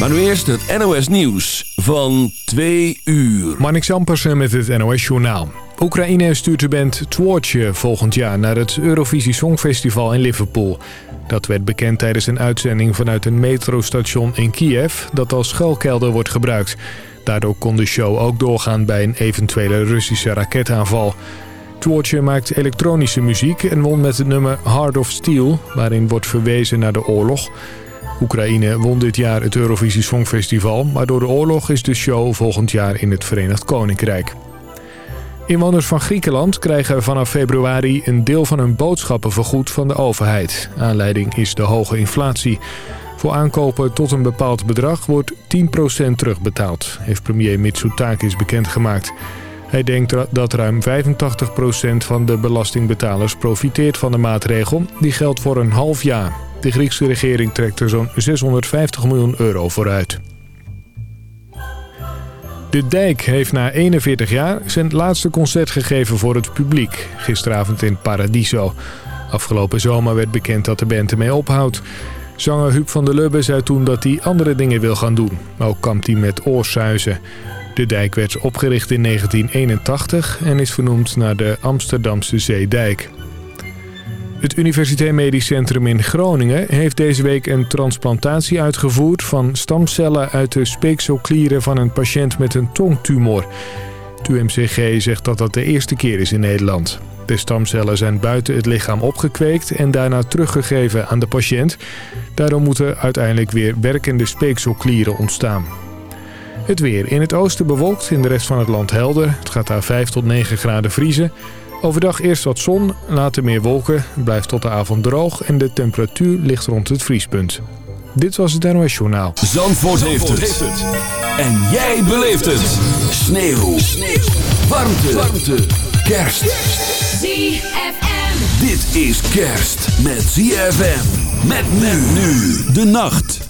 Maar nu eerst het NOS Nieuws van 2 uur. Marnik Sampersen met het NOS Journaal. Oekraïne stuurt de band Twoordje volgend jaar naar het Eurovisie Songfestival in Liverpool. Dat werd bekend tijdens een uitzending vanuit een metrostation in Kiev... dat als schuilkelder wordt gebruikt. Daardoor kon de show ook doorgaan bij een eventuele Russische raketaanval... Twoordje maakt elektronische muziek en won met het nummer Heart of Steel... waarin wordt verwezen naar de oorlog. Oekraïne won dit jaar het Eurovisie Songfestival... maar door de oorlog is de show volgend jaar in het Verenigd Koninkrijk. Inwoners van Griekenland krijgen vanaf februari een deel van hun boodschappen vergoed van de overheid. Aanleiding is de hoge inflatie. Voor aankopen tot een bepaald bedrag wordt 10% terugbetaald, heeft premier Mitsotakis bekendgemaakt. Hij denkt dat ruim 85% van de belastingbetalers profiteert van de maatregel. Die geldt voor een half jaar. De Griekse regering trekt er zo'n 650 miljoen euro vooruit. De Dijk heeft na 41 jaar zijn laatste concert gegeven voor het publiek. Gisteravond in Paradiso. Afgelopen zomer werd bekend dat de band ermee ophoudt. Zanger Huub van der Lubbe zei toen dat hij andere dingen wil gaan doen. Ook kampt hij met oorsuizen. De dijk werd opgericht in 1981 en is vernoemd naar de Amsterdamse Zeedijk. Het Universitair Medisch Centrum in Groningen heeft deze week een transplantatie uitgevoerd van stamcellen uit de speekselklieren van een patiënt met een tongtumor. Het UMCG zegt dat dat de eerste keer is in Nederland. De stamcellen zijn buiten het lichaam opgekweekt en daarna teruggegeven aan de patiënt. Daarom moeten uiteindelijk weer werkende speekselklieren ontstaan. Het weer. In het oosten bewolkt, in de rest van het land helder. Het gaat daar 5 tot 9 graden vriezen. Overdag eerst wat zon, later meer wolken. Het blijft tot de avond droog en de temperatuur ligt rond het vriespunt. Dit was het NOS Journaal. Zandvoort, heeft, het. En jij beleeft het. Sneeuw. Sneeuw. Warmte. Warmte. Kerst. ZFM. Dit is kerst met ZFM. Met men nu de nacht.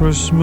Christmas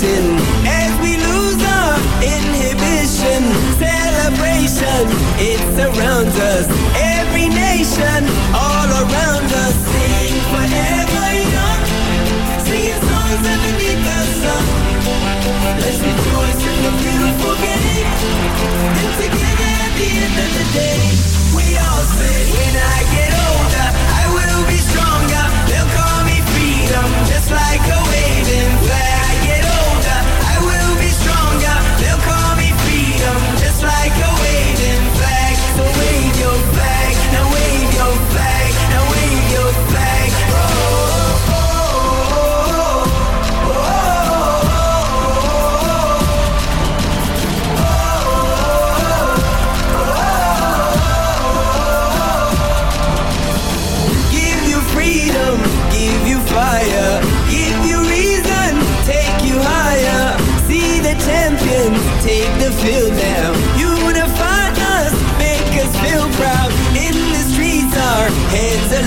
acting as we lose our inhibition. Celebration, it surrounds us. Every nation, all around us. Sing forever young, singing songs underneath the sun. Let's rejoice in the beautiful game. And together at the end of the day, we all sing when I get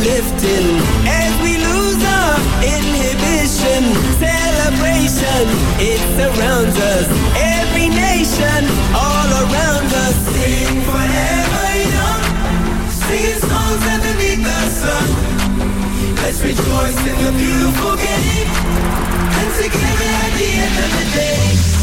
lifting as we lose our inhibition. Celebration, it surrounds us. Every nation, all around us. Sing forever young, singing songs underneath the sun. Let's rejoice in the beautiful game, and together at the end of the day.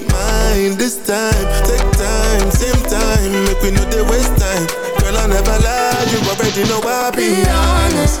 Mine this time. Take time, same time. Make we know they waste time. Girl I never lie. You already know I be Be honest,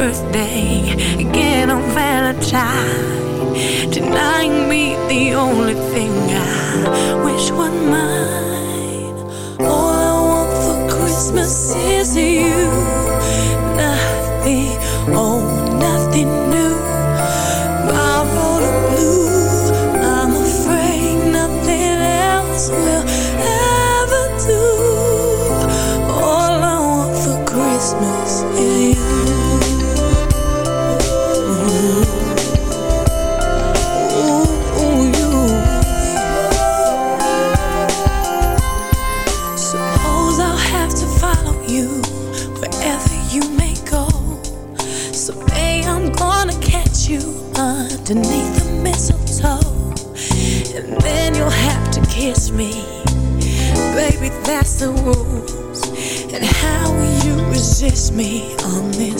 Birthday, again on Valentine. Denying me the only thing I wish was mine. All I want for Christmas is you. The rules. And how will you resist me on this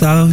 Pointless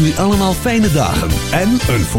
jullie allemaal fijne dagen en een